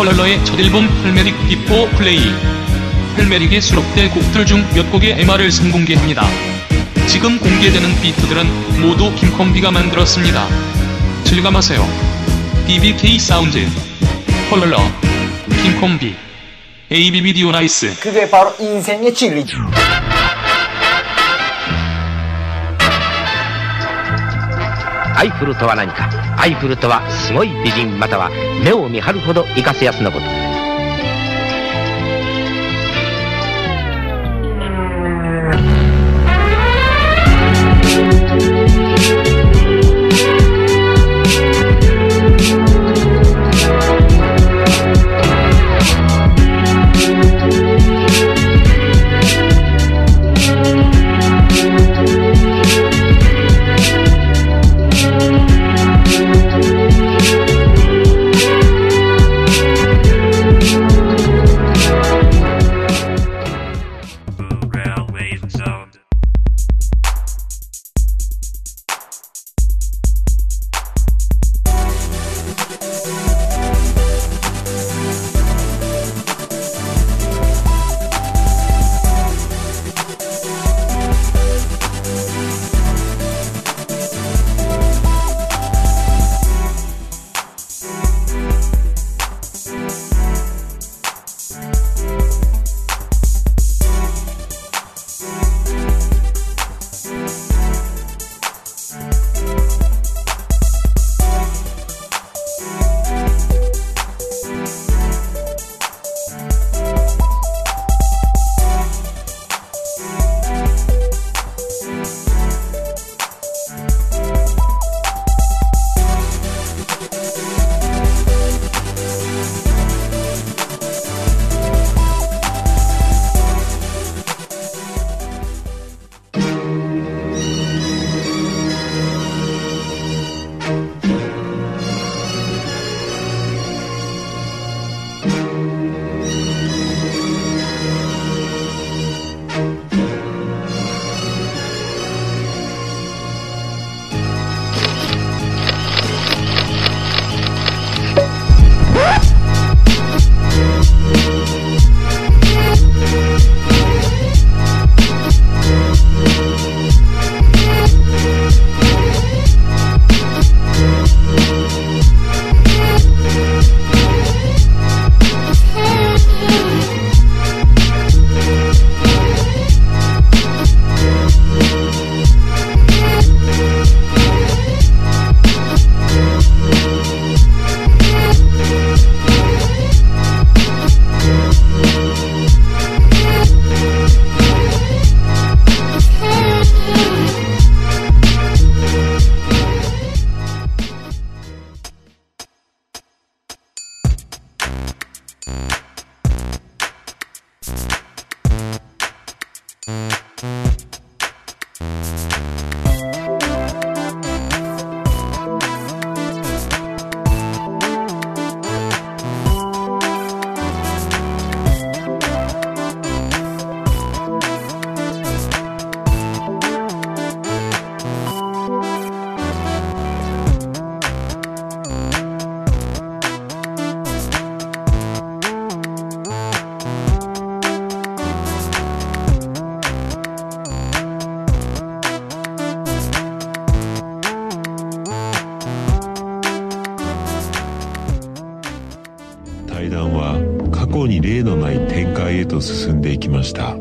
펄럴러의 첫 앨범 헬메릭 before play 헬메릭에 수록될 곡들 중 몇 곡의 MR을 선공개합니다. 지금 공개되는 비트들은 모두 김컴비가 만들었습니다. 즐감하세요. BBK 사운드 펄럴러 김컴비 AB 비디오 nice 그게 바로 인생의 진리지. アイフルとは何か？アイフルとはすごい美人または目を見張るほど生かすやつのこと。対談は過去に例のない展開へと進んでいきました。